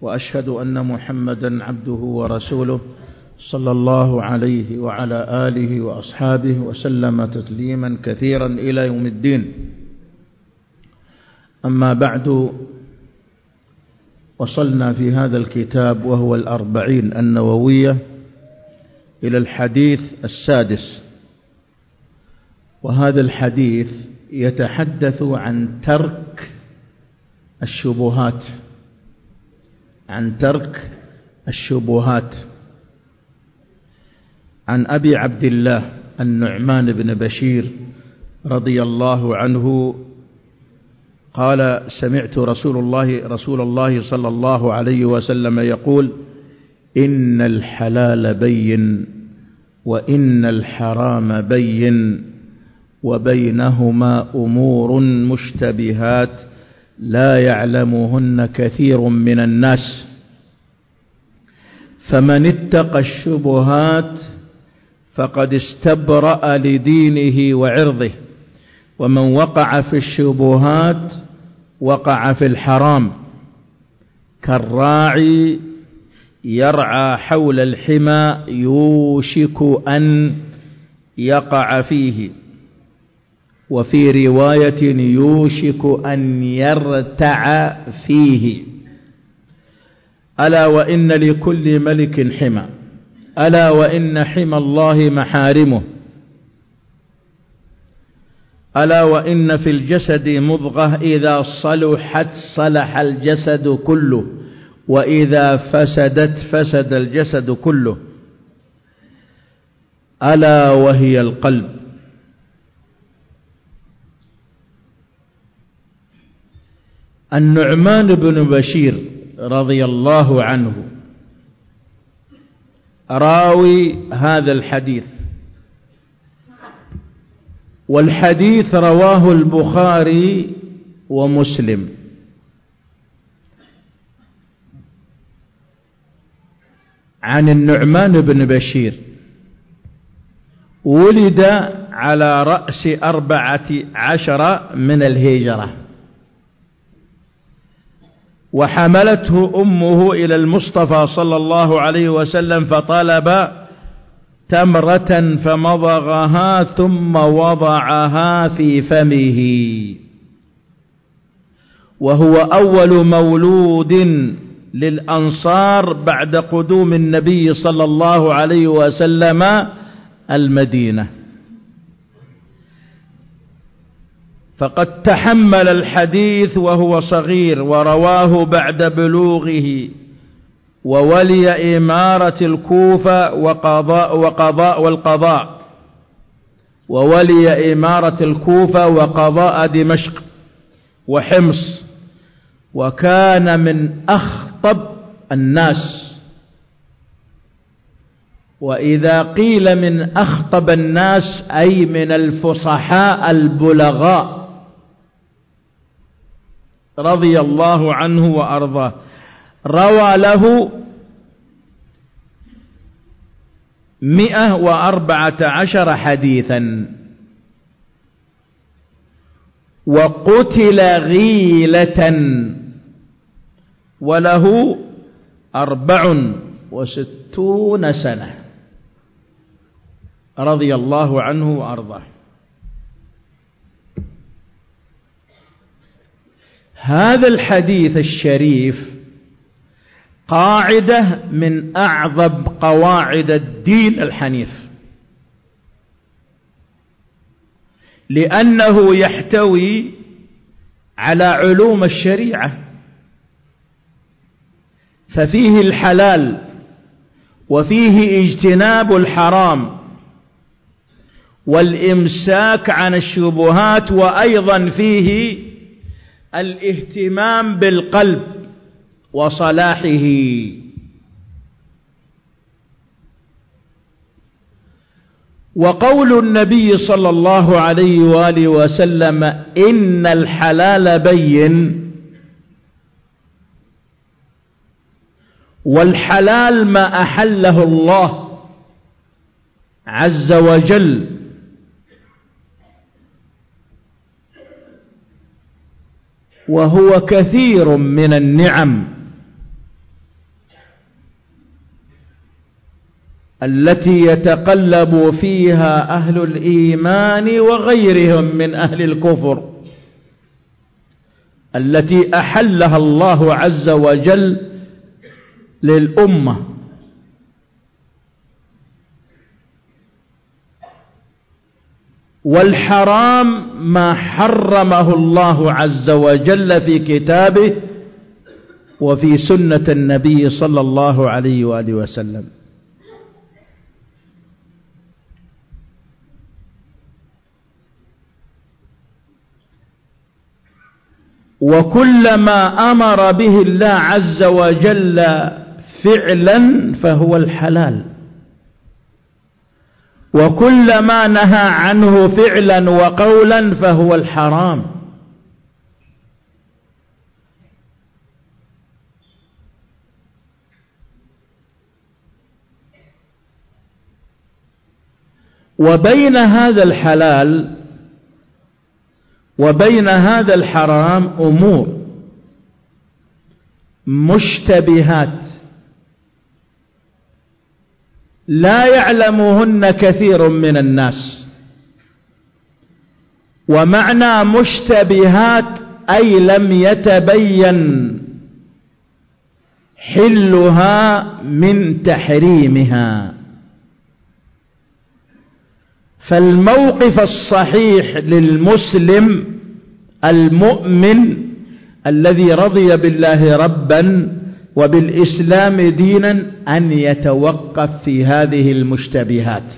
وأشهد أن محمدا عبده ورسوله صلى الله عليه وعلى آله وأصحابه وسلم تسليما كثيرا إلى يوم الدين. أما بعد وصلنا في هذا الكتاب وهو الأربعين النووية إلى الحديث السادس. وهذا الحديث يتحدث عن ترك الشبهات. عن ترك الشبهات. عن أبي عبد الله النعمان بن بشير رضي الله عنه قال سمعت رسول الله رسول الله صلى الله عليه وسلم يقول إن الحلال بين وإن الحرام بين وبينهما أمور مشتبهات. لا يعلمهن كثير من الناس. فمن اتقى الشبهات فقد استبرأ لدينه وعرضه ومن وقع في الشبهات وقع في الحرام. كالراعي يرعى حول الحمى يوشك أن يقع فيه. وفي رواية يوشك أن يرتع فيه. ألا وإن لكل ملك حمى. ألا وإن حمى الله محارمه. ألا وإن في الجسد مضغة إذا صلحت صلح الجسد كله وإذا فسدت فسد الجسد كله. ألا وهي القلب. النعمان بن بشير رضي الله عنه. راوي هذا الحديث. والحديث رواه البخاري ومسلم. عن النعمان بن بشير. ولد على رأس أربعة عشر من الهجرة. وحملته أمه إلى المصطفى صلى الله عليه وسلم فطلب تمرة فمضغها ثم وضعها في فمه. وهو أول مولود للأنصار بعد قدوم النبي صلى الله عليه وسلم المدينة. فقد تحمل الحديث وهو صغير ورواه بعد بلوغه وولي إمارة الكوفة وقضاء, وقضاء والقضاء. وولي إمارة الكوفة وقضاء دمشق وحمص. وكان من أخطب الناس. وإذا قيل من أخطب الناس أي من الفصحاء البلغاء رضي الله عنه وأرضاه. روى له مئة وأربعة عشر حديثا. وقتل غيلة. وله أربع وستون سنة. رضي الله عنه وأرضاه. هذا الحديث الشريف قاعدة من أعظم قواعد الدين الحنيف. لأنه يحتوي على علوم الشريعة. ففيه الحلال وفيه اجتناب الحرام والإمساك عن الشبهات وأيضا فيه الاهتمام بالقلب وصلاحه. وقول النبي صلى الله عليه وآله وسلم إن الحلال بين والحلال ما أحله الله عز وجل. وهو كثير من النعم التي يتقلب فيها أهل الإيمان وغيرهم من أهل الكفر التي أحلها الله عز وجل للأمة. والحرام ما حرمه الله عز وجل في كتابه وفي سنة النبي صلى الله عليه وآله وسلم. وكل ما أمر به الله عز وجل فعلا فهو الحلال. وكل ما نهى عنه فعلا وقولا فهو الحرام. وبين هذا الحلال وبين هذا الحرام أمور مشتبهات. لا يعلمهن كثير من الناس. ومعنى مشتبهات أي لم يتبين حلها من تحريمها. فالموقف الصحيح للمسلم المؤمن الذي رضي بالله ربا وبالإسلام دينا أن يتوقف في هذه المشتبهات.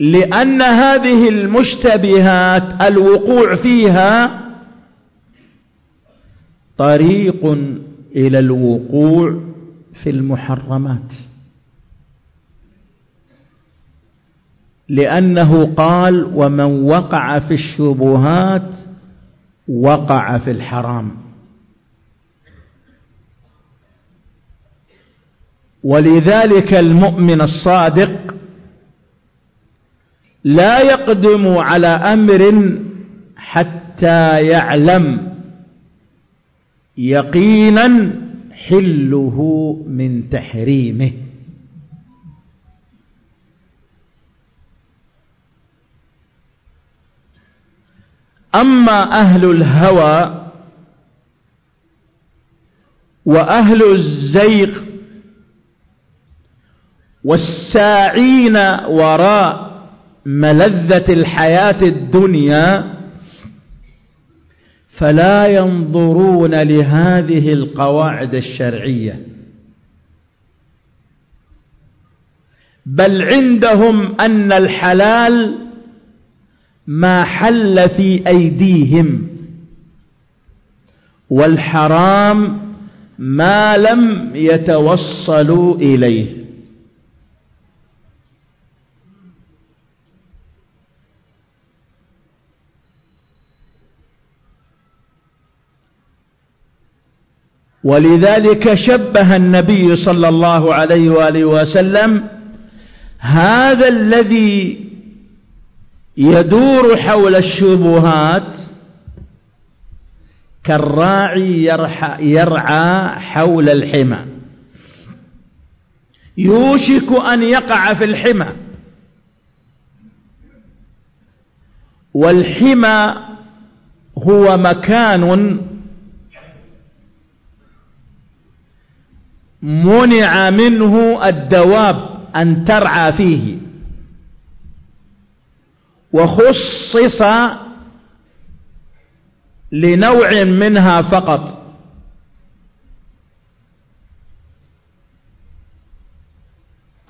لأن هذه المشتبهات الوقوع فيها طريق إلى الوقوع في المحرمات. لأنه قال ومن وقع في الشبهات وقع في الحرام. ولذلك المؤمن الصادق لا يقدم على أمر حتى يعلم يقينا حله من تحريمه. أما أهل الهوى وأهل الزيغ والساعين وراء ملذة الحياة الدنيا فلا ينظرون لهذه القواعد الشرعية. بل عندهم أن الحلال ما حل في أيديهم. والحرام ما لم يتوصلوا إليه. ولذلك شبه النبي صلى الله عليه وآله وسلم هذا الذي يدور حول الشبهات كالراعي يرعى حول الحمى. يوشك أن يقع في الحمى. والحمى هو مكان منع منه الدواب أن ترعى فيه. وخصص لنوع منها فقط.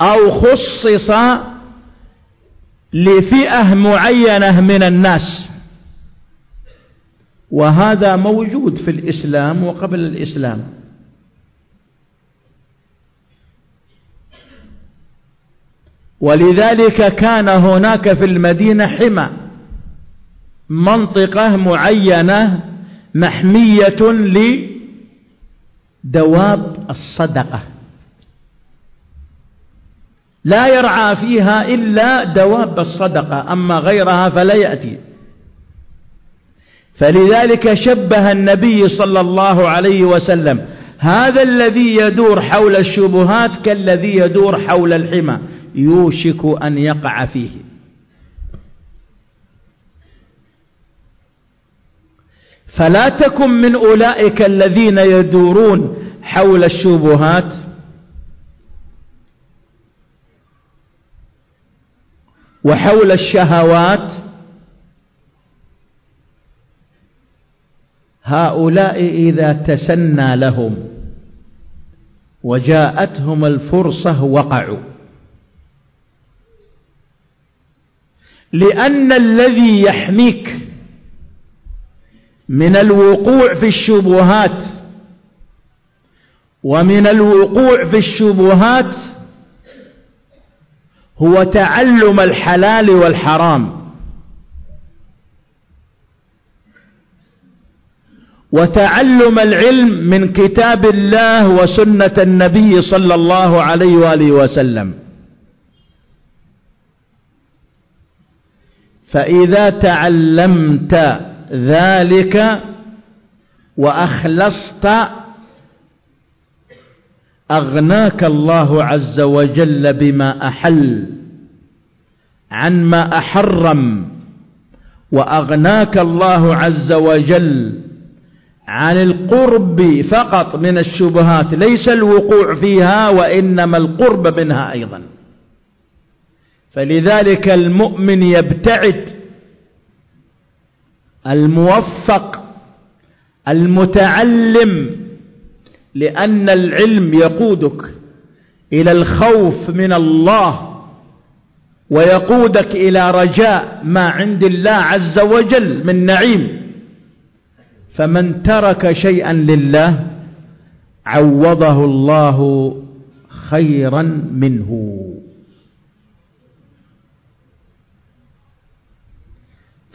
أو خصص لفئة معينة من الناس. وهذا موجود في الإسلام وقبل الإسلام. ولذلك كان هناك في المدينة حمى منطقة معينة محمية لدواب الصدقة. لا يرعى فيها إلا دواب الصدقة أما غيرها فلا يأتي. فلذلك شبه النبي صلى الله عليه وسلم هذا الذي يدور حول الشبهات كالذي يدور حول الحمى. يوشك أن يقع فيه. فلا تكن من أولئك الذين يدورون حول الشبهات. وحول الشهوات. هؤلاء إذا تسنى لهم وجاءتهم الفرصة وقعوا. لأن الذي يحميك من الوقوع في الشبهات ومن الوقوع في الشبهات هو تعلم الحلال والحرام. وتعلم العلم من كتاب الله وسنة النبي صلى الله عليه وآله وسلم. فإذا تعلمت ذلك وأخلصت أغناك الله عز وجل بما أحل عن ما أحرم وأغناك الله عز وجل عن القرب فقط من الشبهات ليس الوقوع فيها وإنما القرب منها أيضا. فلذلك المؤمن يبتعد الموفق المتعلم لأن العلم يقودك إلى الخوف من الله ويقودك إلى رجاء ما عند الله عز وجل من نعيم. فمن ترك شيئا لله عوضه الله خيرا منه.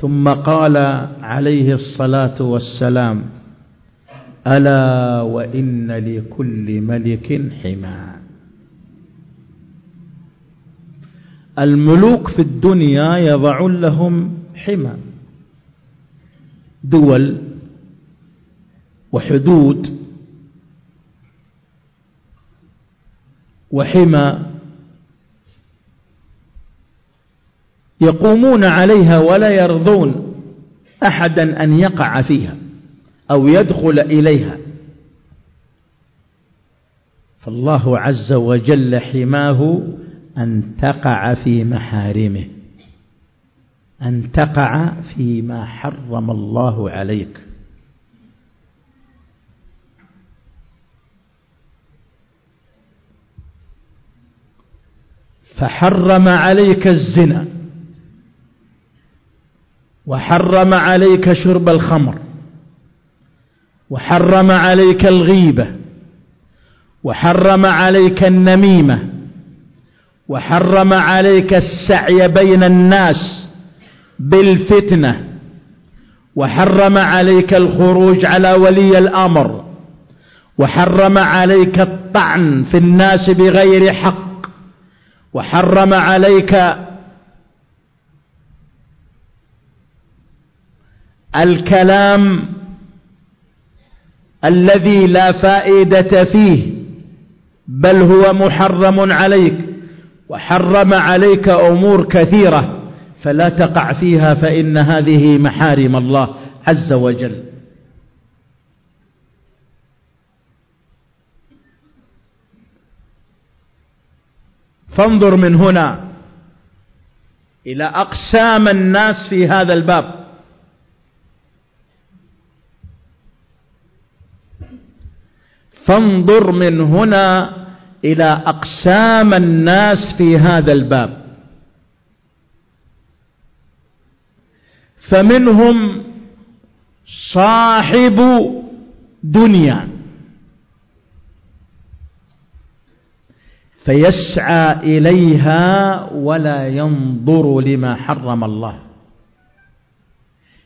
ثم قال عليه الصلاة والسلام ألا وإن لكل ملك حمى. الملوك في الدنيا يضعون لهم حمى دول وحدود وحمى يقومون عليها ولا يرضون أحدا أن يقع فيها أو يدخل إليها. فالله عز وجل حماه أن تقع في محارمه أن تقع فيما حرم الله عليك. فحرم عليك الزنا. وحرم عليك شرب الخمر وحرم عليك الغيبة وحرم عليك النميمة وحرم عليك السعي بين الناس بالفتنة وحرم عليك الخروج على ولي الأمر وحرم عليك الطعن في الناس بغير حق وحرم عليك الكلام الذي لا فائدة فيه بل هو محرم عليك وحرم عليك أمور كثيرة فلا تقع فيها فإن هذه محارم الله عز وجل. فانظر من هنا إلى أقسام الناس في هذا الباب. فانظر من هنا إلى أقسام الناس في هذا الباب. فمنهم صاحب دنيا. فيسعى إليها ولا ينظر لما حرم الله.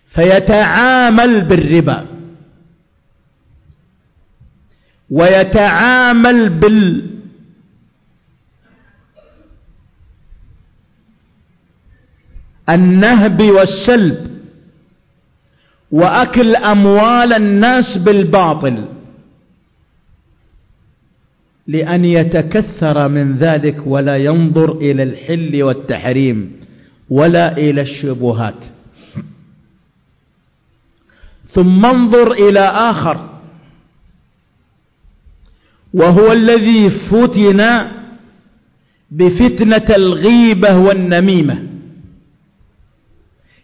فيتعامل بالربا. ويتعامل بال النهب والسلب وأكل أموال الناس بالباطل لأن يتكثر من ذلك ولا ينظر إلى الحل والتحريم ولا إلى الشبهات. ثم انظر إلى آخر. وهو الذي فتن بفتنة الغيبة والنميمة.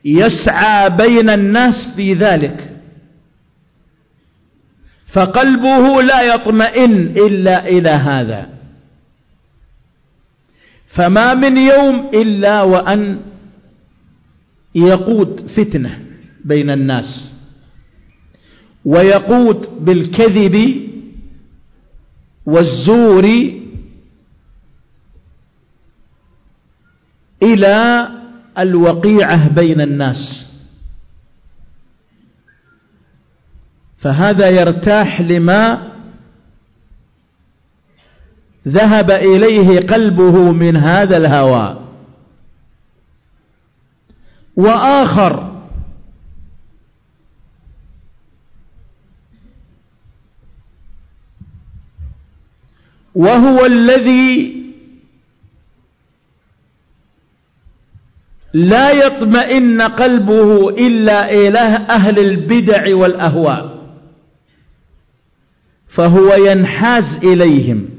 يسعى بين الناس في ذلك. فقلبه لا يطمئن إلا إلى هذا. فما من يوم إلا وأن يقود فتنة بين الناس. ويقود بالكذب والزور إلى الوقيعة بين الناس. فهذا يرتاح لما ذهب إليه قلبه من هذا الهوى وآخر وهو الذي لا يطمئن قلبه إلا إلى أهل البدع والأهواء. فهو ينحاز إليهم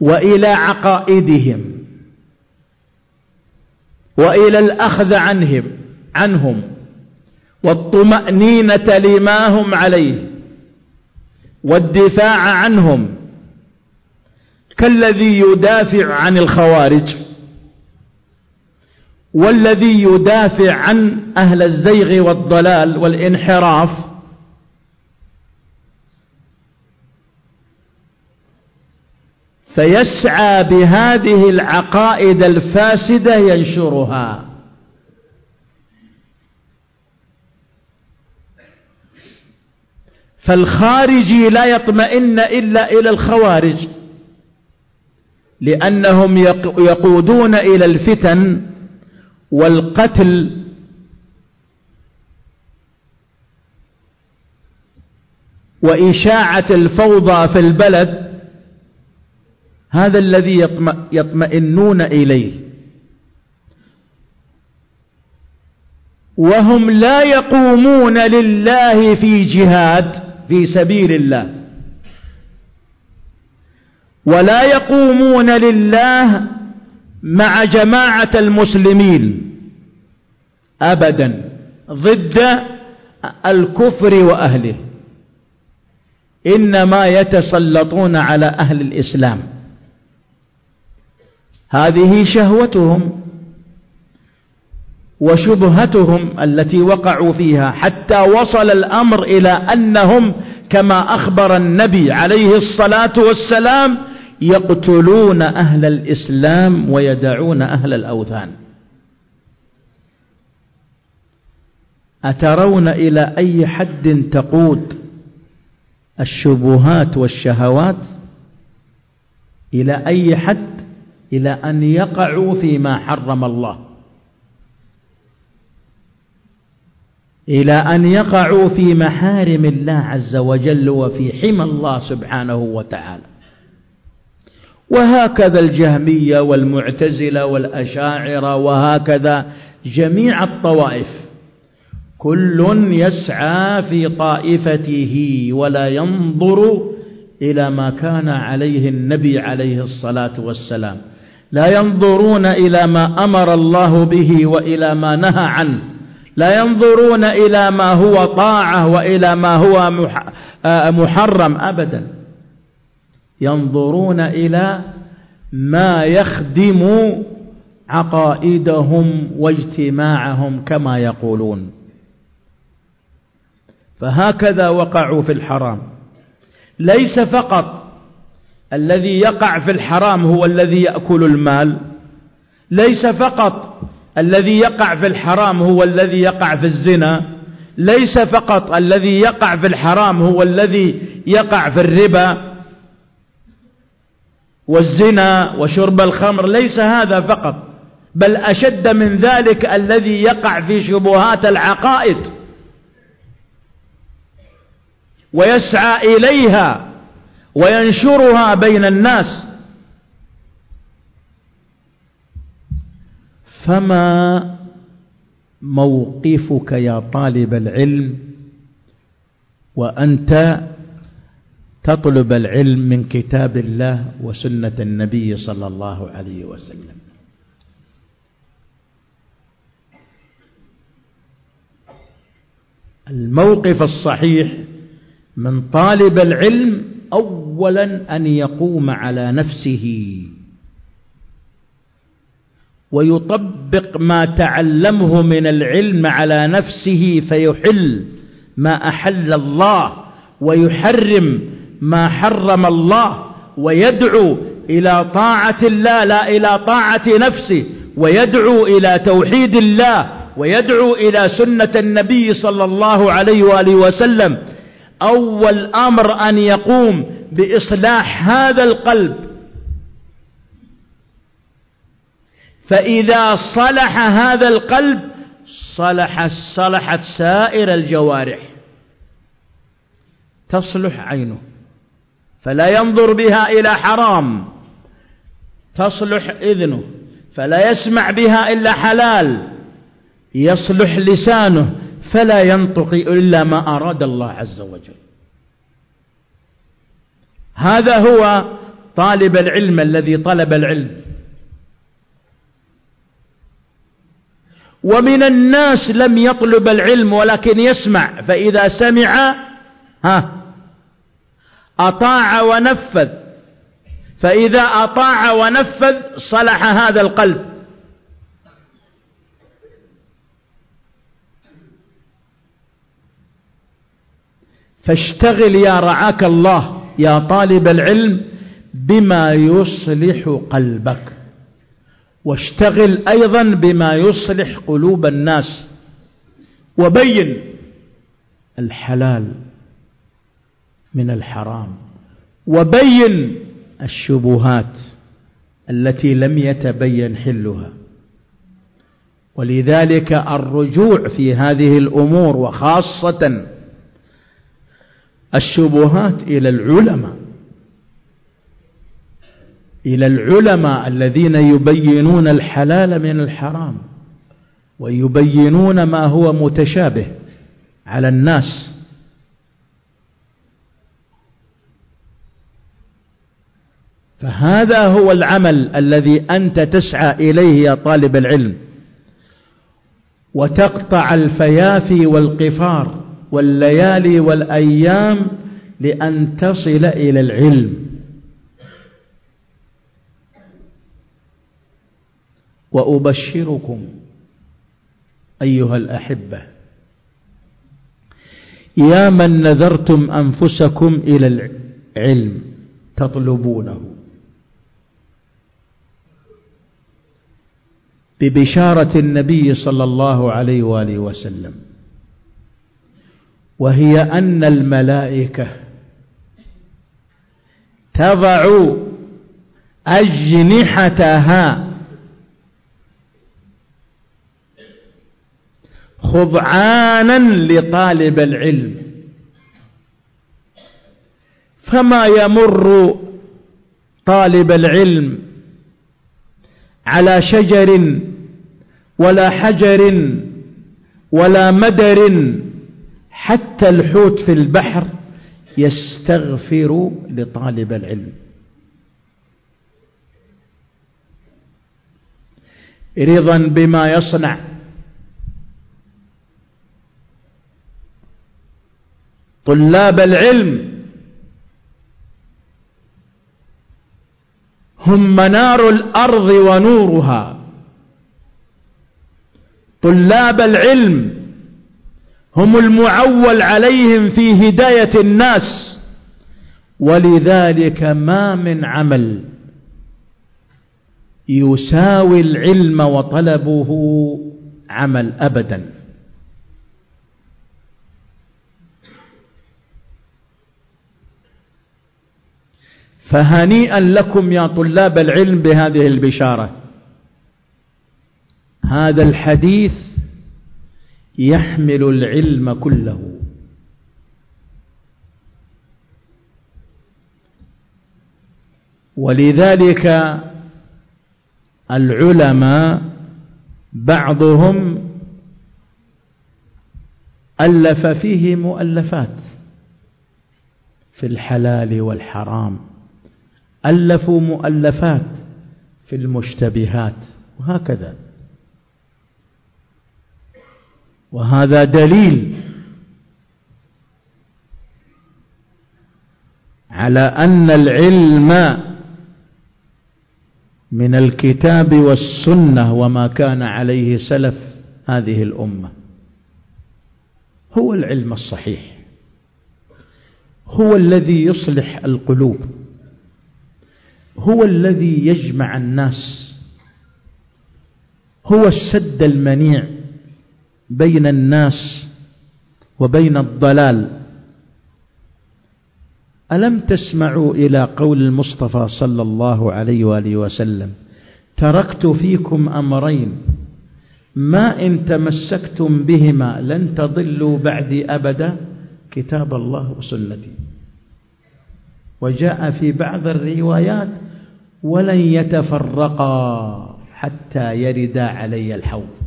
وإلى عقائدهم وإلى الأخذ عنهم عنهم والطمأنينة لما هم عليه والدفاع عنهم كالذي يدافع عن الخوارج والذي يدافع عن أهل الزيغ والضلال والانحراف. فيسعى بهذه العقائد الفاسدة ينشرها. فالخارجي لا يطمئن إلا إلى الخوارج. لأنهم يقودون إلى الفتن والقتل وإشاعة الفوضى في البلد هذا الذي يطمئنون إليه. وهم لا يقومون لله في جهاد في سبيل الله. ولا يقومون لله مع جماعة المسلمين أبدا ضد الكفر وأهله. إنما يتسلطون على أهل الإسلام. هذه شهوتهم وشبهتهم التي وقعوا فيها حتى وصل الأمر إلى أنهم كما أخبر النبي عليه الصلاة والسلام يقتلون أهل الإسلام ويدعون أهل الأوثان. أترون إلى أي حد تقود الشبهات والشهوات؟ إلى أي حد؟ إلى أن يقعوا فيما حرم الله. إلى أن يقعوا في محارم الله عز وجل وفي حمى الله سبحانه وتعالى. وهكذا الجهمية والمعتزلة والأشاعرة وهكذا جميع الطوائف. كل يسعى في طائفته ولا ينظر إلى ما كان عليه النبي عليه الصلاة والسلام. لا ينظرون إلى ما أمر الله به وإلى ما نهى عنه. لا ينظرون إلى ما هو طاعة وإلى ما هو محرم أبدا. ينظرون إلى ما يخدم عقائدهم واجتماعهم كما يقولون. فهكذا وقعوا في الحرام. ليس فقط الذي يقع في الحرام هو الذي يأكل المال. ليس فقط الذي يقع في الحرام هو الذي يقع في الزنا. ليس فقط الذي يقع في الحرام هو الذي يقع في الربا. والزنا وشرب الخمر ليس هذا فقط بل أشد من ذلك الذي يقع في شبهات العقائد. ويسعى إليها وينشرها بين الناس. فما موقفك يا طالب العلم وأنت تطلب العلم من كتاب الله وسنة النبي صلى الله عليه وسلم. الموقف الصحيح من طالب العلم أولا أن يقوم على نفسه ويطبق ما تعلمه من العلم على نفسه فيحل ما أحل الله ويحرم ما حرم الله ويدعو إلى طاعة الله لا إلى طاعة نفسه ويدعو إلى توحيد الله ويدعو إلى سنة النبي صلى الله عليه وآله وسلم. أول أمر أن يقوم بإصلاح هذا القلب. فإذا صلح هذا القلب صلح صلحت سائر الجوارح. تصلح عينه. فلا ينظر بها إلى حرام. تصلح إذنه فلا يسمع بها إلا حلال. يصلح لسانه فلا ينطق إلا ما أراد الله عز وجل. هذا هو طالب العلم الذي طلب العلم. ومن الناس لم يطلب العلم ولكن يسمع فإذا سمع ها أطاع ونفذ. فإذا أطاع ونفذ صلح هذا القلب. فاشتغل يا رعاك الله يا طالب العلم بما يصلح قلبك. واشتغل أيضا بما يصلح قلوب الناس. وبين الحلال. من الحرام وبين الشبهات التي لم يتبين حلها. ولذلك الرجوع في هذه الأمور وخاصة الشبهات إلى العلماء إلى العلماء الذين يبينون الحلال من الحرام ويبينون ما هو متشابه على الناس. فهذا هو العمل الذي أنت تسعى إليه يا طالب العلم. وتقطع الفيافي والقفار والليالي والأيام لأن تصل إلى العلم. وأبشركم أيها الأحبة يا من نذرتم أنفسكم إلى العلم تطلبونه. ببشارة النبي صلى الله عليه وآله وسلم وهي أن الملائكة تضع أجنحتها. خضعانا لطالب العلم فما يمر طالب العلم على شجر ولا حجر ولا مدر حتى الحوت في البحر يستغفر لطالب العلم. رضا بما يصنع. طلاب العلم هم منار الأرض ونورها. طلاب العلم هم المعول عليهم في هداية الناس ولذلك ما من عمل يساوي العلم وطلبه عمل أبدا. فهنيئا لكم يا طلاب العلم بهذه البشارة. هذا الحديث يحمل العلم كله. ولذلك العلماء بعضهم ألف فيه مؤلفات في الحلال والحرام. ألفوا مؤلفات في المشتبهات وهكذا. وهذا دليل على أن العلم من الكتاب والسنة وما كان عليه سلف هذه الأمة. هو العلم الصحيح. هو الذي يصلح القلوب. هو الذي يجمع الناس. هو السد المنيع. بين الناس وبين الضلال. ألم تسمعوا إلى قول المصطفى صلى الله عليه وآله وسلم؟ تركت فيكم أمرين ما إن تمسكتم بهما لن تضلوا بعدي أبدا كتاب الله وسنتي. وجاء في بعض الروايات ولن يتفرقا حتى يردا علي الحوض.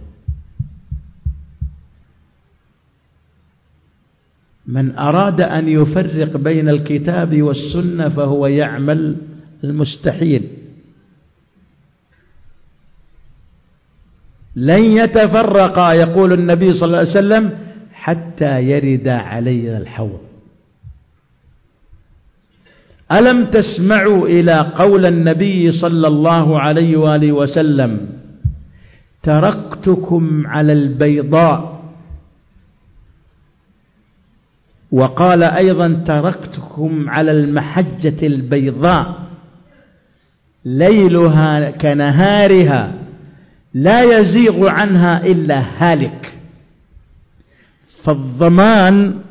من أراد أن يفرق بين الكتاب والسنة فهو يعمل المستحيل. لن يتفرقا يقول النبي صلى الله عليه وسلم حتى يرد علي الحوض. ألم تسمعوا إلى قول النبي صلى الله عليه وآله وسلم تركتكم على البيضاء وقال أيضا تركتكم على المحجة البيضاء ليلها كنهارها لا يزيغ عنها إلا هالك. فالضمان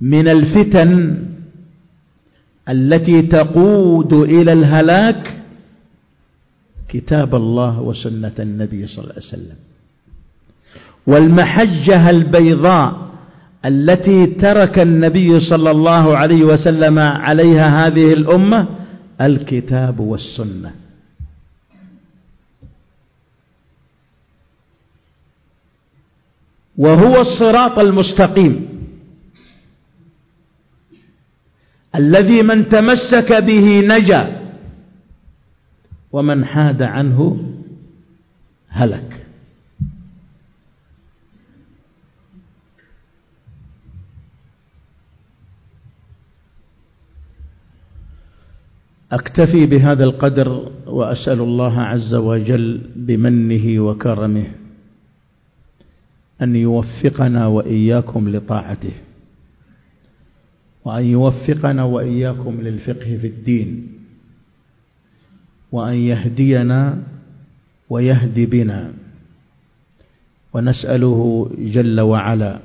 من الفتن التي تقود إلى الهلاك كتاب الله وسنة النبي صلى الله عليه وسلم. والمحجة البيضاء التي ترك النبي صلى الله عليه وسلم عليها هذه الأمة الكتاب والسنة. وهو الصراط المستقيم الذي من تمسك به نجا ومن حاد عنه هلك. أكتفي بهذا القدر وأسأل الله عز وجل بمنه وكرمه أن يوفقنا وإياكم لطاعته وأن يوفقنا وإياكم للفقه في الدين وأن يهدينا ويهدي بنا ونسأله جل وعلا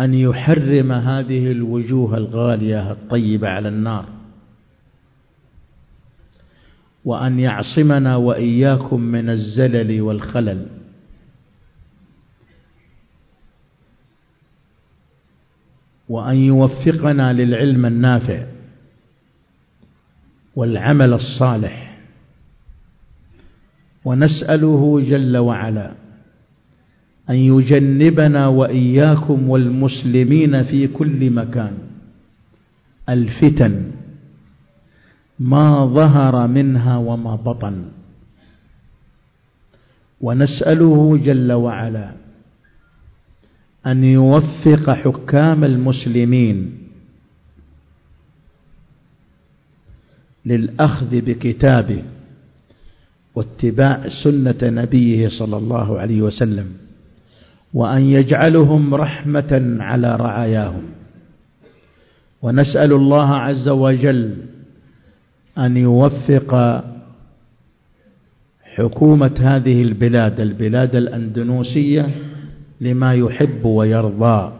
أن يحرم هذه الوجوه الغالية الطيبة على النار. وأن يعصمنا وإياكم من الزلل والخلل. وأن يوفقنا للعلم النافع والعمل الصالح. ونسأله جل وعلا أن يجنبنا وإياكم والمسلمين في كل مكان. الفتن ما ظهر منها وما بطن. ونسأله جل وعلا أن يوفق حكام المسلمين للأخذ بكتابه واتباع سنة نبيه صلى الله عليه وسلم. وأن يجعلهم رحمة على رعاياهم. ونسأل الله عز وجل أن يوفق حكومة هذه البلاد البلاد الأندونوسية لما يحب ويرضى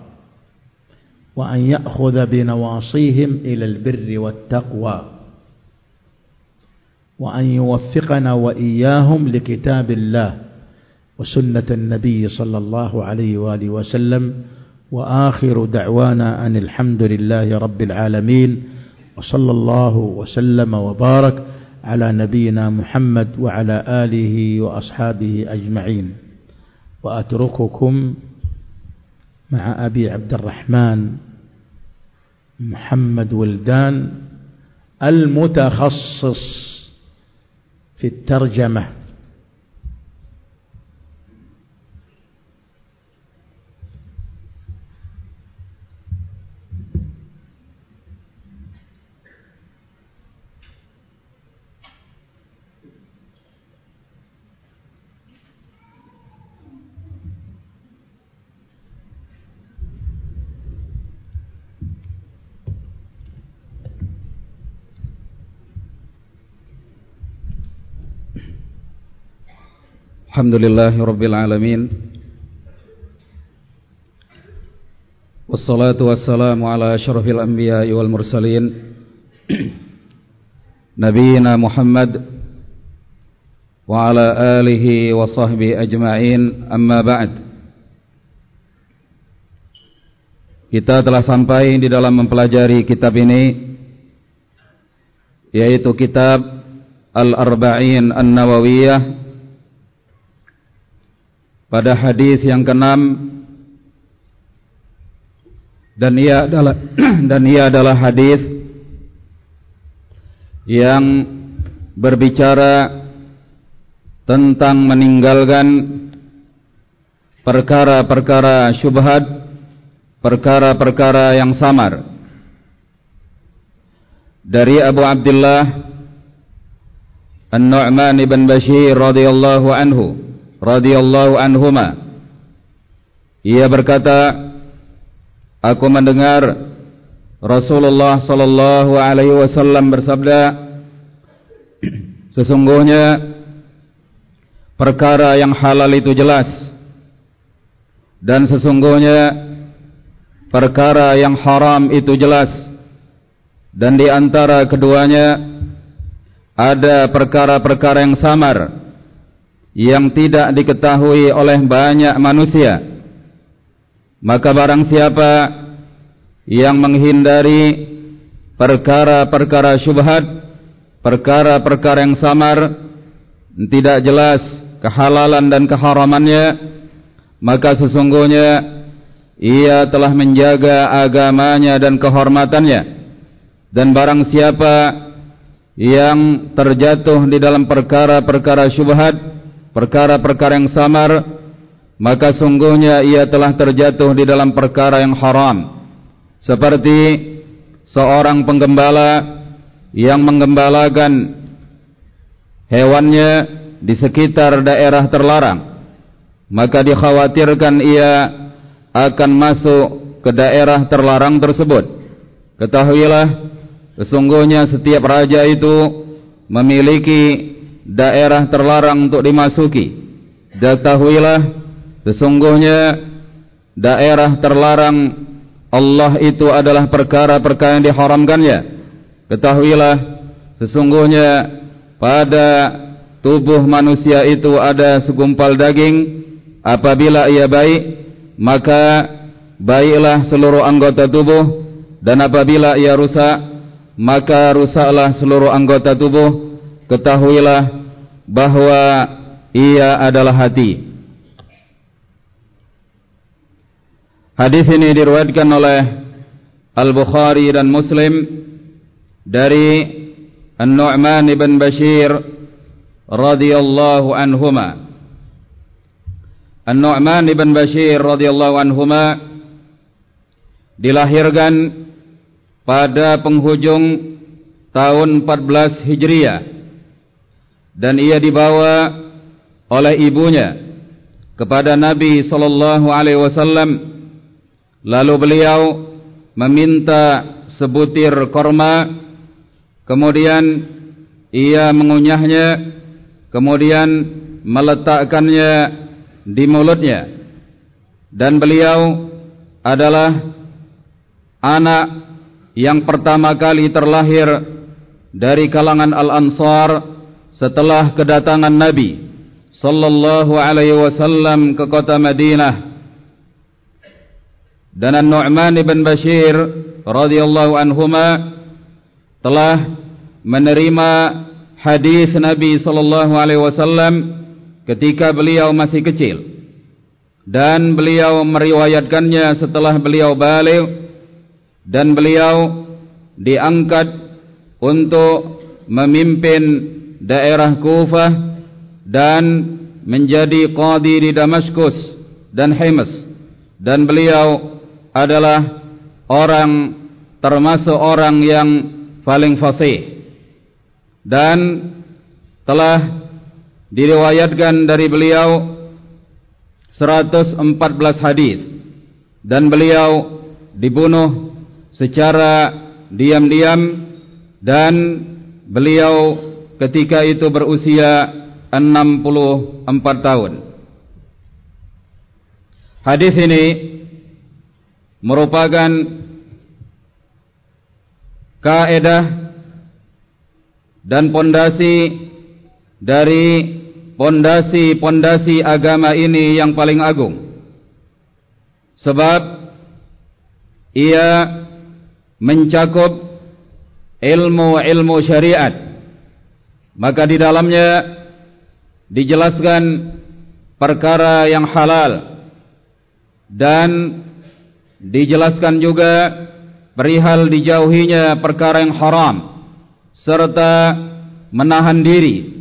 وأن يأخذ بنواصيهم إلى البر والتقوى وأن يوفقنا وإياهم لكتاب الله. وسنة النبي صلى الله عليه وآله وسلم وآخر دعوانا أن الحمد لله رب العالمين وصلى الله وسلم وبارك على نبينا محمد وعلى آله وأصحابه أجمعين. وأترككم مع أبي عبد الرحمن محمد ولدان المتخصص في الترجمة. Alhamdulillahi Rabbil Alamin. Wassalatu wassalamu ala ashrafil anbiya wal mursalin. Nabiina Muhammad Wa ala alihi wa sahbihi ajma'in. Amma ba'd. Kita telah sampai di dalam mempelajari kitab ini Yaitu kitab Al-Arba'in An-Nawawiyah pada hadis yang keenam dan ia adalah dan ia adalah hadis yang berbicara tentang meninggalkan perkara-perkara syubhat, perkara-perkara yang samar. Dari Abu Abdullah An-Nu'man bin Bashir radhiyallahu anhu radhiyallahu anhuma. Ia berkata aku mendengar Rasulullah sallallahu alaihi wasallam bersabda sesungguhnya perkara yang halal itu jelas dan sesungguhnya perkara yang haram itu jelas dan di antara keduanya ada perkara-perkara yang samar yang tidak diketahui oleh banyak manusia. Maka barang siapa yang menghindari perkara-perkara syubhat perkara-perkara yang samar tidak jelas kehalalan dan keharamannya maka sesungguhnya ia telah menjaga agamanya dan kehormatannya. Dan barang siapa yang terjatuh di dalam perkara-perkara syubhat perkara-perkara yang samar maka sungguhnya ia telah terjatuh di dalam perkara yang haram. Seperti seorang penggembala yang menggembalakan hewannya di sekitar daerah terlarang maka dikhawatirkan ia akan masuk ke daerah terlarang tersebut. Ketahuilah sesungguhnya setiap raja itu memiliki daerah terlarang untuk dimasuki. Ketahuilah sesungguhnya daerah terlarang Allah itu adalah perkara-perkara yang diharamkannya. Ketahuilah sesungguhnya pada tubuh manusia itu ada segumpal daging apabila ia baik maka baiklah seluruh anggota tubuh dan apabila ia rusak maka rusaklah seluruh anggota tubuh ketahuilah bahwa ia adalah hati. Hadis ini diriwayatkan oleh Al-Bukhari dan Muslim dari An-Nu'man bin Bashir radhiyallahu anhuma. An-Nu'man bin Bashir radhiyallahu anhuma dilahirkan pada penghujung tahun 14 Hijriah dan ia dibawa oleh ibunya kepada Nabi sallallahu alaihi wasallam. Lalu beliau meminta sebutir korma kemudian ia mengunyahnya kemudian meletakkannya di mulutnya. Dan beliau adalah anak yang pertama kali terlahir dari kalangan Al-Ansar setelah kedatangan Nabi sallallahu alaihi wasallam ke kota Madinah. Dan An-Nu'man bin Bashir radhiyallahu anhuma telah menerima hadis Nabi sallallahu alaihi wasallam ketika beliau masih kecil. Dan beliau meriwayatkannya setelah beliau balik dan beliau diangkat untuk memimpin daerah Kufah dan menjadi qadi di Damaskus dan Himas. Dan beliau adalah orang termasuk orang yang paling fasih. Dan telah diriwayatkan dari beliau 114 hadis. Dan beliau dibunuh secara diam-diam dan beliau ketika itu berusia 64 tahun. Hadis ini merupakan kaidah dan pondasi dari pondasi-pondasi agama ini yang paling agung. Sebab ia mencakup ilmu-ilmu syariat. Maka di dalamnya dijelaskan perkara yang halal dan dijelaskan juga perihal dijauhinya perkara yang haram serta menahan diri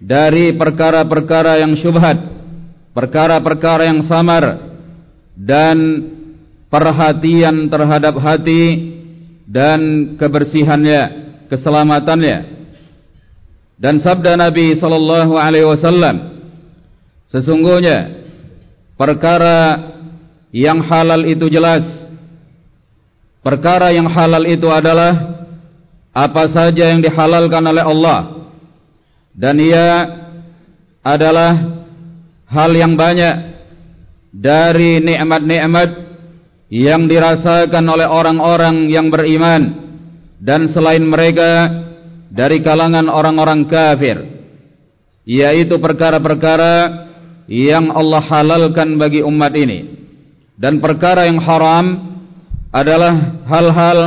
dari perkara-perkara yang syubhat, perkara-perkara yang samar dan perhatian terhadap hati dan kebersihannya, keselamatannya. Dan sabda Nabi sallallahu alaihi wasallam sesungguhnya perkara yang halal itu jelas. Perkara yang halal itu adalah apa saja yang dihalalkan oleh Allah dan ia adalah hal yang banyak dari nikmat-nikmat yang dirasakan oleh orang-orang yang beriman dan selain mereka dari kalangan orang-orang kafir yaitu perkara-perkara yang Allah halalkan bagi umat ini. Dan perkara yang haram adalah hal-hal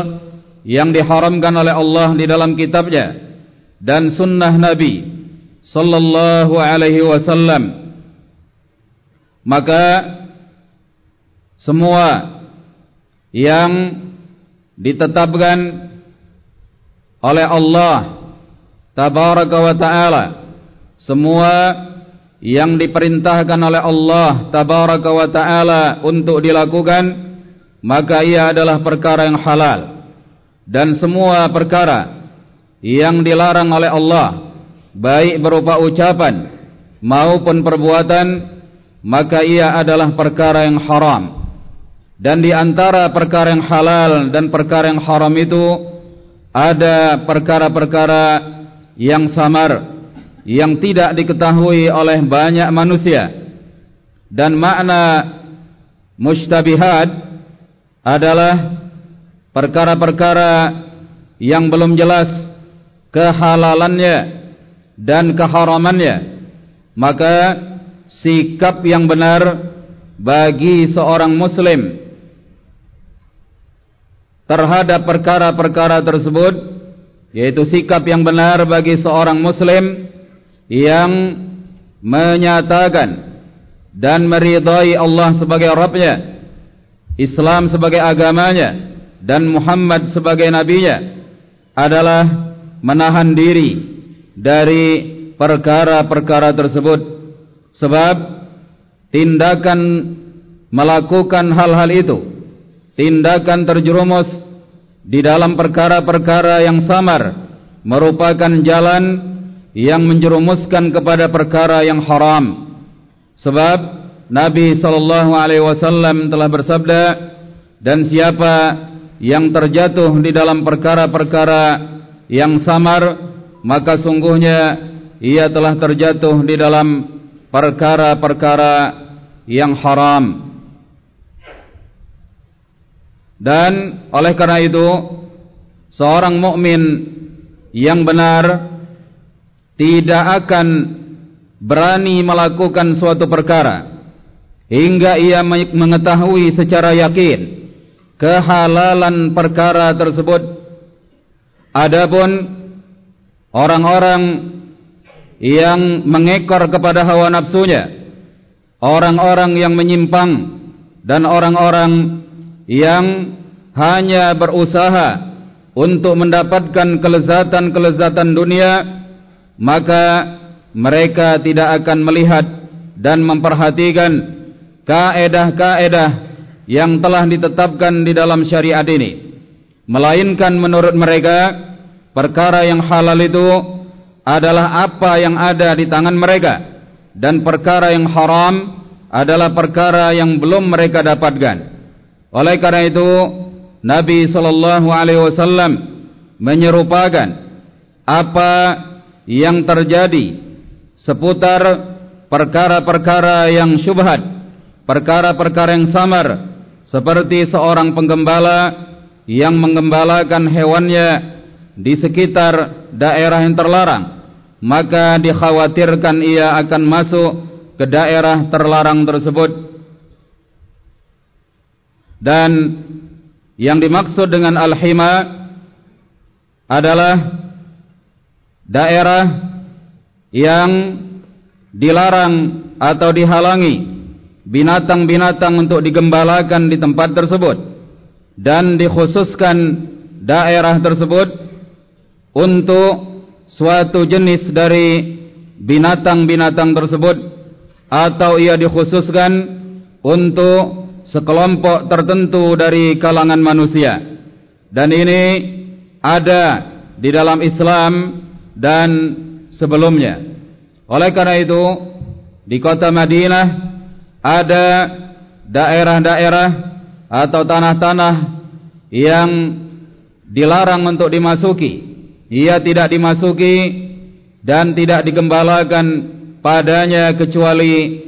yang diharamkan oleh Allah di dalam kitabnya dan sunnah Nabi sallallahu alaihi wasallam. Maka semua yang ditetapkan oleh Allah tabaraka wa taala. Semua yang diperintahkan oleh Allah tabaraka wa taala untuk dilakukan maka ia adalah perkara yang halal. Dan semua perkara yang dilarang oleh Allah baik berupa ucapan maupun perbuatan maka ia adalah perkara yang haram. Dan di antara perkara yang halal dan perkara yang haram itu ada perkara-perkara yang samar yang tidak diketahui oleh banyak manusia. Dan makna mustabihat adalah perkara-perkara yang belum jelas kehalalannya dan keharamannya. Maka sikap yang benar bagi seorang muslim terhadap perkara-perkara tersebut yaitu sikap yang benar bagi seorang muslim yang menyatakan dan meridai Allah sebagai Rabbnya Islam sebagai agamanya dan Muhammad sebagai nabinya adalah menahan diri dari perkara-perkara tersebut. Sebab tindakan melakukan hal-hal itu tindakan terjerumus di dalam perkara-perkara yang samar merupakan jalan yang menjerumuskan kepada perkara yang haram. Sebab Nabi sallallahu alaihi wasallam telah bersabda dan siapa yang terjatuh di dalam perkara-perkara yang samar maka sungguhnya ia telah terjatuh di dalam perkara-perkara yang haram. Dan oleh karena itu seorang mukmin yang benar tidak akan berani melakukan suatu perkara hingga ia mengetahui secara yakin kehalalan perkara tersebut. Adapun orang-orang yang mengekor kepada hawa nafsunya orang-orang yang menyimpang dan orang-orang yang hanya berusaha untuk mendapatkan kelezatan-kelezatan dunia maka mereka tidak akan melihat dan memperhatikan kaedah-kaedah yang telah ditetapkan di dalam syariat ini. Melainkan menurut mereka perkara yang halal itu adalah apa yang ada di tangan mereka dan perkara yang haram adalah perkara yang belum mereka dapatkan oleh karena itu Nabi sallallahu alaihi wasallam menyerupakan apa yang terjadi seputar perkara-perkara yang syubhat, perkara-perkara yang samar, seperti seorang penggembala yang menggembalakan hewannya di sekitar daerah yang terlarang, maka dikhawatirkan ia akan masuk ke daerah terlarang tersebut. Dan yang dimaksud dengan al-hima adalah daerah yang dilarang atau dihalangi binatang-binatang untuk digembalakan di tempat tersebut dan dikhususkan daerah tersebut untuk suatu jenis dari binatang-binatang tersebut atau ia dikhususkan untuk sekelompok tertentu dari kalangan manusia dan ini ada di dalam Islam dan sebelumnya. Oleh karena itu, di kota Madinah ada daerah-daerah atau tanah-tanah yang dilarang untuk dimasuki. Ia tidak dimasuki dan tidak digembalakan padanya kecuali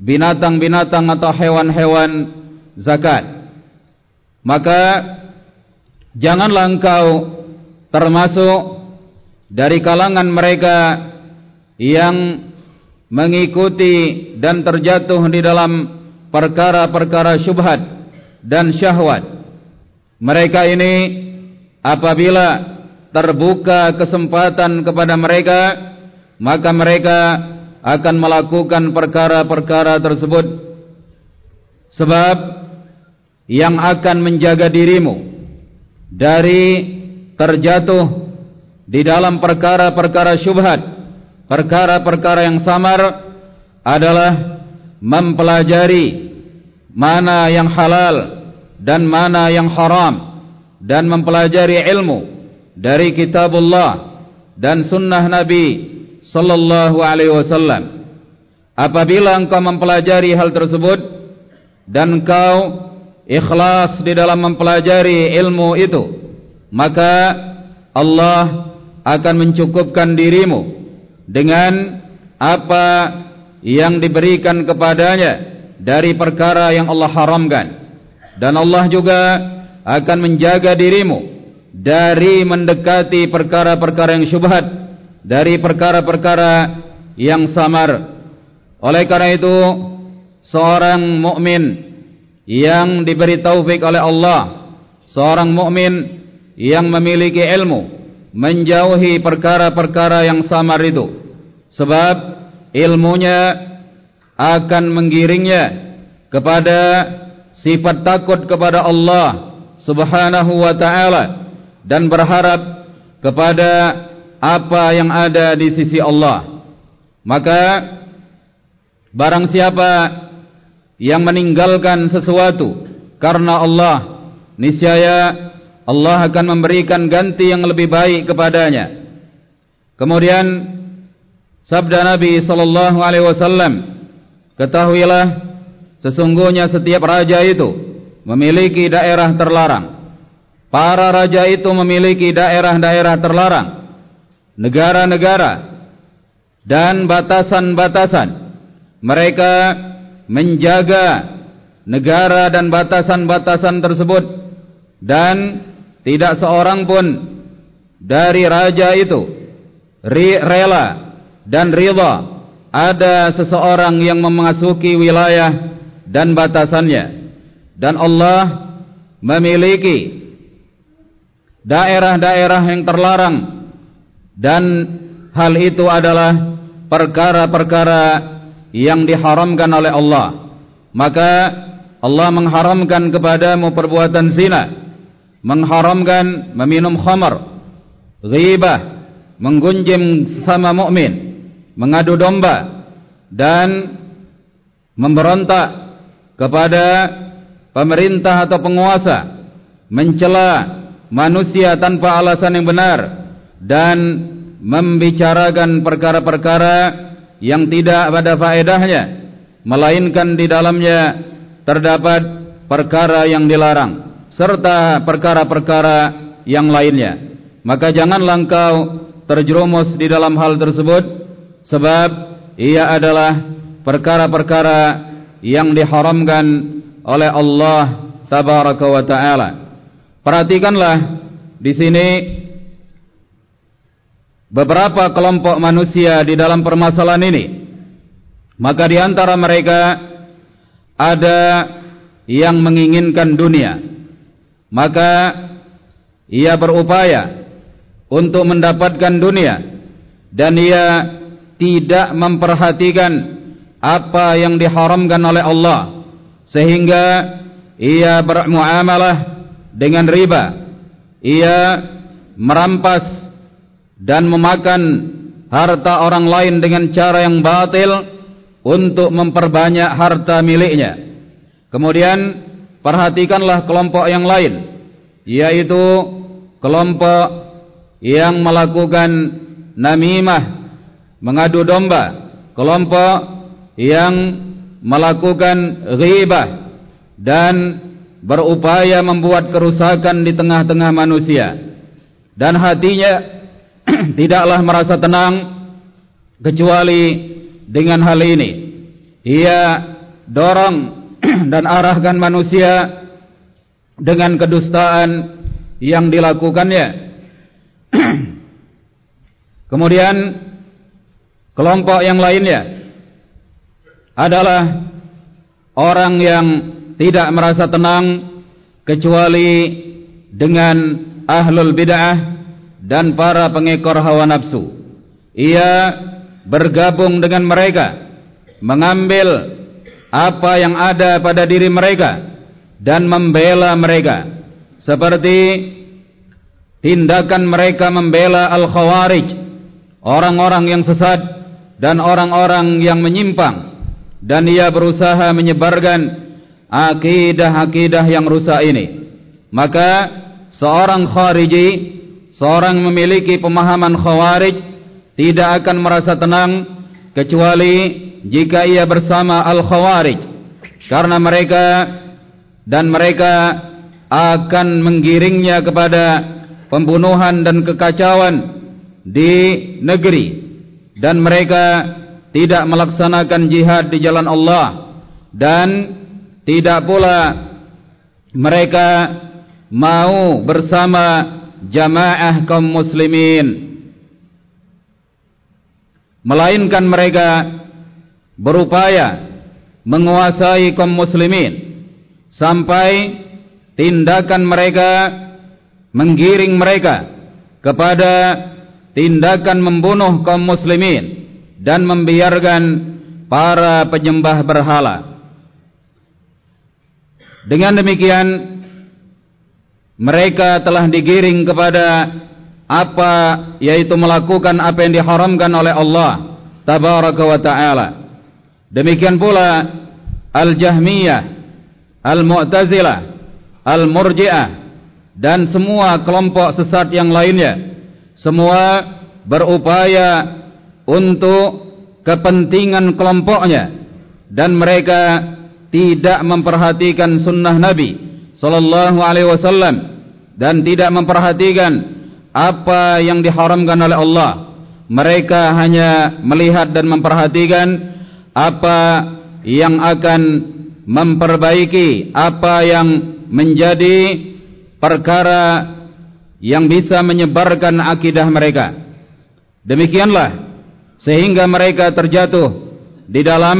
binatang-binatang atau hewan-hewan zakat. Maka janganlah engkau termasuk dari kalangan mereka yang mengikuti dan terjatuh di dalam perkara-perkara syubhat dan syahwat. Mereka ini apabila terbuka kesempatan kepada mereka, maka mereka akan melakukan perkara-perkara tersebut. Sebab yang akan menjaga dirimu dari terjatuh di dalam perkara-perkara syubhat, perkara-perkara yang samar adalah mempelajari mana yang halal dan mana yang haram dan mempelajari ilmu dari kitabullah dan sunnah Nabi sallallahu alaihi wasallam. Apabila engkau mempelajari hal tersebut dan engkau ikhlas di dalam mempelajari ilmu itu, maka Allah akan mencukupkan dirimu dengan apa yang diberikan kepadanya dari perkara yang Allah haramkan. Dan Allah juga akan menjaga dirimu dari mendekati perkara-perkara yang syubhat dari perkara-perkara yang samar. Oleh karena itu seorang mukmin yang diberi taufik oleh Allah seorang mukmin yang memiliki ilmu menjauhi perkara-perkara yang samar itu. Sebab ilmunya akan menggiringnya kepada sifat takut kepada Allah subhanahu wa ta'ala dan berharap kepada apa yang ada di sisi Allah. Maka barang siapa yang meninggalkan sesuatu karena Allah niscaya Allah akan memberikan ganti yang lebih baik kepadanya. Kemudian sabda Nabi sallallahu alaihi wasallam ketahuilah sesungguhnya setiap raja itu memiliki daerah terlarang para raja itu memiliki daerah-daerah terlarang negara-negara dan batasan-batasan mereka menjaga negara dan batasan-batasan tersebut. Dan tidak seorang pun dari raja itu rela dan ridha ada seseorang yang memasuki wilayah dan batasannya. Dan Allah memiliki daerah-daerah yang terlarang. Dan hal itu adalah perkara-perkara yang diharamkan oleh Allah. Maka Allah mengharamkan kepadamu perbuatan zina mengharamkan meminum khamar ghibah menggunjing sesama mukmin mengadu domba dan memberontak kepada pemerintah atau penguasa mencela manusia tanpa alasan yang benar dan membicarakan perkara-perkara yang tidak pada faedahnya melainkan di dalamnya terdapat perkara yang dilarang serta perkara-perkara yang lainnya maka janganlah engkau terjerumus di dalam hal tersebut sebab ia adalah perkara-perkara yang diharamkan oleh Allah tabaraka wa taala. Perhatikanlah di sini beberapa kelompok manusia di dalam permasalahan ini. Maka di antara mereka ada yang menginginkan dunia. Maka ia berupaya untuk mendapatkan dunia dan ia tidak memperhatikan apa yang diharamkan oleh Allah sehingga ia bermuamalah dengan riba ia merampas dan memakan harta orang lain dengan cara yang batil untuk memperbanyak harta miliknya. Kemudian perhatikanlah kelompok yang lain yaitu kelompok yang melakukan namimah mengadu domba kelompok yang melakukan ghibah dan berupaya membuat kerusakan di tengah-tengah manusia. Dan hatinya tidaklah merasa tenang kecuali dengan hal ini. Ia dorong dan arahkan manusia dengan kedustaan yang dilakukannya. Kemudian Kelompok yang lainnya adalah orang yang tidak merasa tenang kecuali dengan ahlul bid'ah dan para pengekor hawa nafsu. Ia bergabung dengan mereka, mengambil apa yang ada pada diri mereka dan membela mereka. Seperti tindakan mereka membela al-khawarij, orang-orang yang sesat dan orang-orang yang menyimpang dan ia berusaha menyebarkan akidah-akidah yang rusak ini maka seorang khariji seorang memiliki pemahaman khawarij tidak akan merasa tenang kecuali jika ia bersama al-khawarij. Karena mereka dan mereka akan menggiringnya kepada pembunuhan dan kekacauan di negeri. Dan mereka tidak melaksanakan jihad di jalan Allah. Dan tidak pula mereka mau bersama jamaah kaum muslimin melainkan mereka berupaya menguasai kaum muslimin sampai tindakan mereka menggiring mereka kepada tindakan membunuh kaum muslimin dan membiarkan para penyembah berhala. Dengan demikian mereka telah digiring kepada apa yaitu melakukan apa yang diharamkan oleh Allah tabaraka wa taala. Demikian pula Al-Jahmiyah, Al-Mu'tazilah, Al-Murji'ah dan semua kelompok sesat yang lainnya. Semua berupaya untuk kepentingan kelompoknya. Dan mereka tidak memperhatikan sunnah Nabi sallallahu alaihi wasallam dan tidak memperhatikan apa yang diharamkan oleh Allah. Mereka hanya melihat dan memperhatikan apa yang akan memperbaiki apa yang menjadi perkara yang bisa menyebarkan akidah mereka. Demikianlah sehingga mereka terjatuh di dalam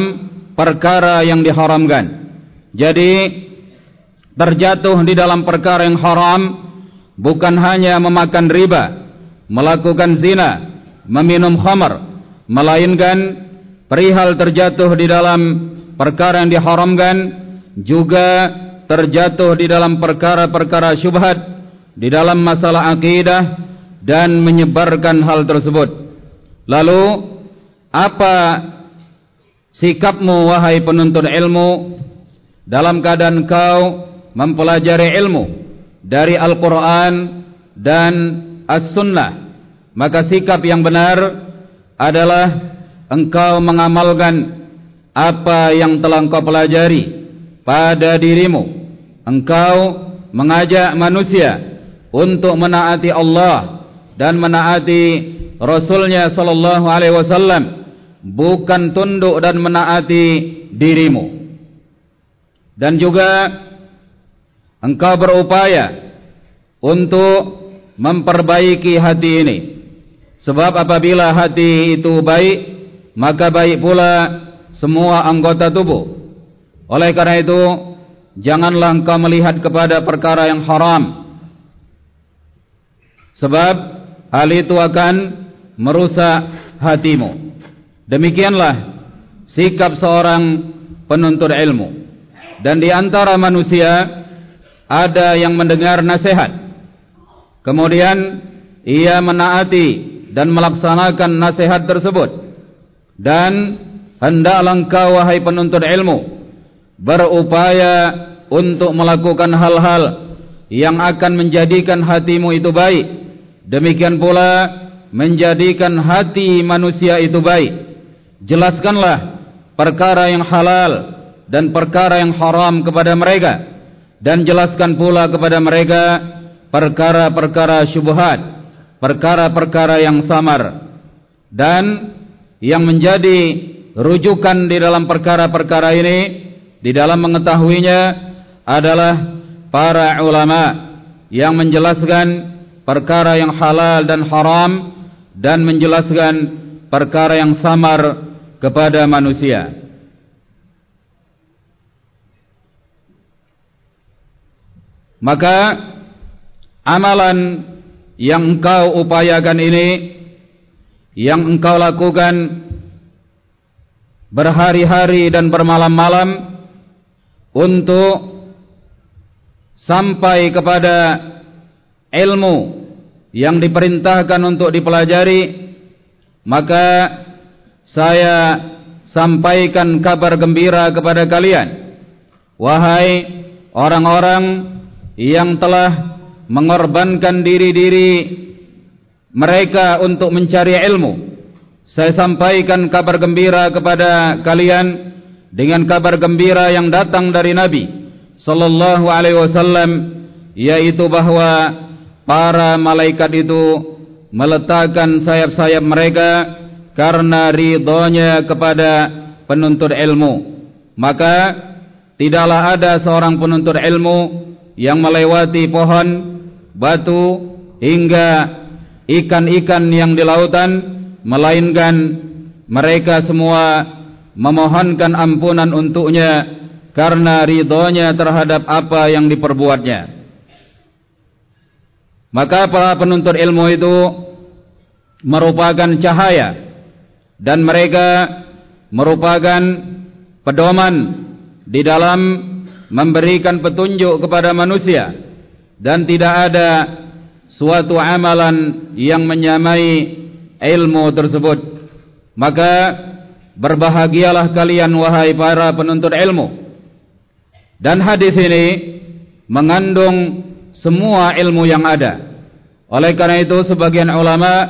perkara yang diharamkan. Jadi terjatuh di dalam perkara yang haram bukan hanya memakan riba melakukan zina meminum khamar melainkan perihal terjatuh di dalam perkara yang diharamkan juga terjatuh di dalam perkara-perkara syubhat di dalam masalah akidah dan menyebarkan hal tersebut. Lalu apa sikapmu wahai penuntut ilmu dalam keadaan kau mempelajari ilmu dari Al-Quran dan As-Sunnah. Maka sikap yang benar adalah engkau mengamalkan apa yang telah engkau pelajari pada dirimu. Engkau mengajak manusia untuk menaati Allah dan menaati Rasulnya sallallahu alaihi wasallam bukan tunduk dan menaati dirimu. Dan juga engkau berupaya untuk memperbaiki hati ini sebab apabila hati itu baik maka baik pula semua anggota tubuh. Oleh karena itu, janganlah engkau melihat kepada perkara yang haram. Sebab hal itu akan merusak hatimu. Demikianlah sikap seorang penuntut ilmu. Dan di antara manusia ada yang mendengar nasihat. Kemudian ia menaati dan melaksanakan nasihat tersebut. Dan hendaklah engkau wahai penuntut ilmu berupaya untuk melakukan hal-hal yang akan menjadikan hatimu itu baik. Demikian pula menjadikan hati manusia itu baik. Jelaskanlah perkara yang halal dan perkara yang haram kepada mereka dan jelaskan pula kepada mereka perkara-perkara syubhat perkara-perkara yang samar dan yang menjadi rujukan di dalam perkara-perkara ini di dalam mengetahuinya adalah para ulama yang menjelaskan perkara yang halal dan haram dan menjelaskan perkara yang samar kepada manusia maka amalan yang engkau upayakan ini yang engkau lakukan berhari-hari dan bermalam-malam untuk sampai kepada ilmu yang diperintahkan untuk dipelajari maka saya sampaikan kabar gembira kepada kalian. Wahai orang-orang yang telah mengorbankan diri-diri mereka untuk mencari ilmu. Saya sampaikan kabar gembira kepada kalian dengan kabar gembira yang datang dari Nabi sallallahu alaihi wasallam yaitu bahwa para malaikat itu meletakkan sayap-sayap mereka karena ridhonya kepada penuntut ilmu. Maka tidaklah ada seorang penuntut ilmu yang melewati pohon, batu hingga ikan-ikan yang di lautan melainkan mereka semua memohonkan ampunan untuknya karena ridhonya terhadap apa yang diperbuatnya. Maka para penuntut ilmu itu merupakan cahaya dan mereka merupakan pedoman di dalam memberikan petunjuk kepada manusia. Dan tidak ada suatu amalan yang menyamai ilmu tersebut. Maka berbahagialah kalian wahai para penuntut ilmu. Dan hadis ini mengandung semua ilmu yang ada. Oleh karena itu sebagian ulama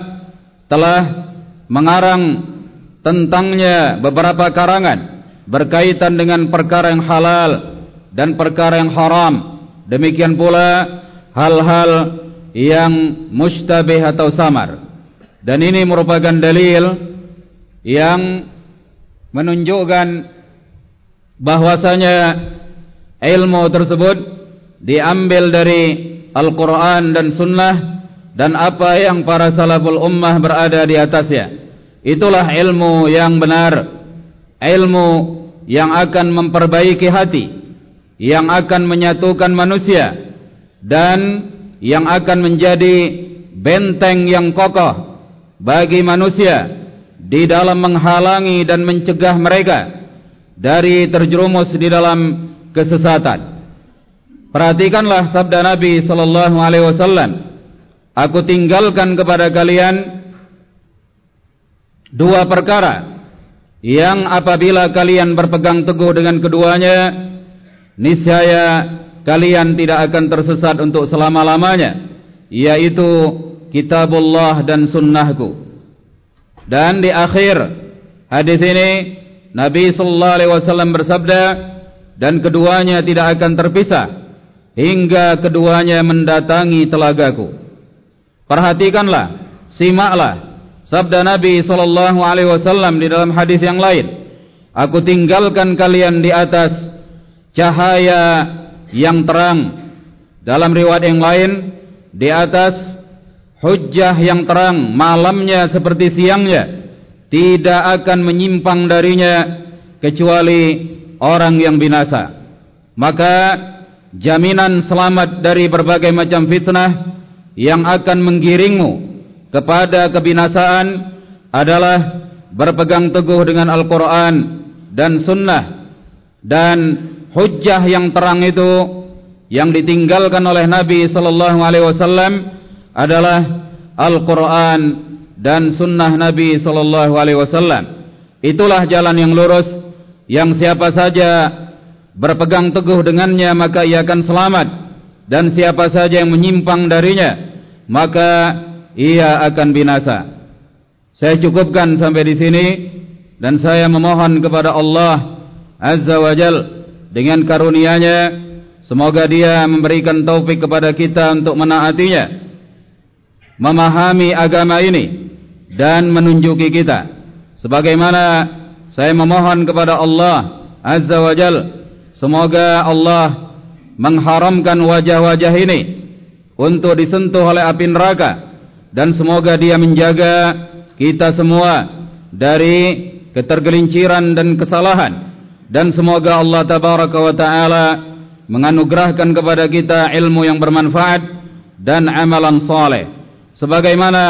telah mengarang tentangnya beberapa karangan berkaitan dengan perkara yang halal dan perkara yang haram. Demikian pula hal-hal yang mustabih atau samar. Dan ini merupakan dalil yang menunjukkan bahwasanya ilmu tersebut diambil dari Al-Quran dan Sunnah dan apa yang para salaful ummah berada di atasnya. Itulah ilmu yang benar ilmu yang akan memperbaiki hati yang akan menyatukan manusia dan yang akan menjadi benteng yang kokoh bagi manusia di dalam menghalangi dan mencegah mereka dari terjerumus di dalam kesesatan. Perhatikanlah sabda Nabi sallallahu alaihi wasallam. Aku tinggalkan kepada kalian dua perkara yang apabila kalian berpegang teguh dengan keduanya niscaya kalian tidak akan tersesat untuk selama-lamanya yaitu kitabullah dan sunnahku dan di akhir hadis ini Nabi sallallahu alaihi wasallam bersabda dan keduanya tidak akan terpisah hingga keduanya mendatangi telagaku. Perhatikanlah, simaklah sabda Nabi sallallahu alaihi wasallam di dalam hadis yang lain. Aku tinggalkan kalian di atas cahaya yang terang. Dalam riwayat yang lain di atas hujjah yang terang malamnya seperti siangnya tidak akan menyimpang darinya kecuali orang yang binasa maka jaminan selamat dari berbagai macam fitnah yang akan menggiringmu kepada kebinasaan adalah berpegang teguh dengan Al-Quran dan Sunnah dan hujjah yang terang itu yang ditinggalkan oleh Nabi Sallallahu Alaihi Wasallam adalah Al-Quran dan Sunnah Nabi Sallallahu Alaihi Wasallam. Itulah jalan yang lurus yang siapa saja berpegang teguh dengannya maka ia akan selamat dan siapa saja yang menyimpang darinya maka ia akan binasa. Saya cukupkan sampai di sini dan saya memohon kepada Allah Azza wa Jal dengan karunia-Nya semoga Dia memberikan taufik kepada kita untuk menaatinya memahami agama ini dan menunjuki kita. Sebagaimana saya memohon kepada Allah Azza wa Jal semoga Allah mengharamkan wajah-wajah ini untuk disentuh oleh api neraka dan semoga dia menjaga kita semua dari ketergelinciran dan kesalahan dan semoga Allah tabaraka wa taala menganugerahkan kepada kita ilmu yang bermanfaat dan amalan saleh. Sebagaimana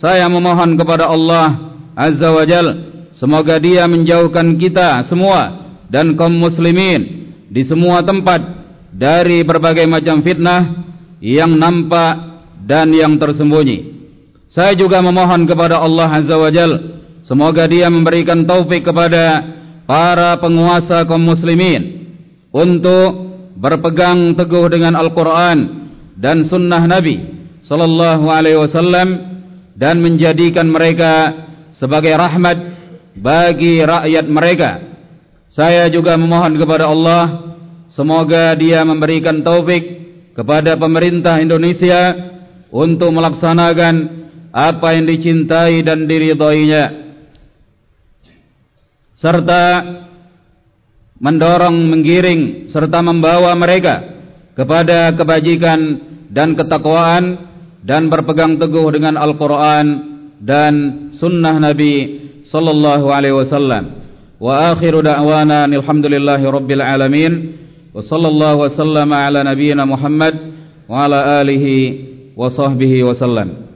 saya memohon kepada Allah Azza wa Jal semoga dia menjauhkan kita semua dan kaum muslimin di semua tempat dari berbagai macam fitnah yang nampak dan yang tersembunyi. Saya juga memohon kepada Allah Azza wa Jal semoga dia memberikan taufik kepada para penguasa kaum muslimin untuk berpegang teguh dengan Al-Quran dan sunnah Nabi sallallahu alaihi wasallam dan menjadikan mereka sebagai rahmat bagi rakyat mereka. Saya juga memohon kepada Allah semoga Dia memberikan taufik kepada pemerintah Indonesia untuk melaksanakan apa yang dicintai dan diridhoinya serta mendorong menggiring serta membawa mereka kepada kebajikan dan ketakwaan dan berpegang teguh dengan Al-Quran dan Sunnah Nabi Sallallahu Alaihi Wasallam. Wa akhiru da'wana alhamdulillahi rabbil alamin. Wa sallallahu wa ala nabiyyina Muhammad wa ala alihi wa sahbihi wa sallam.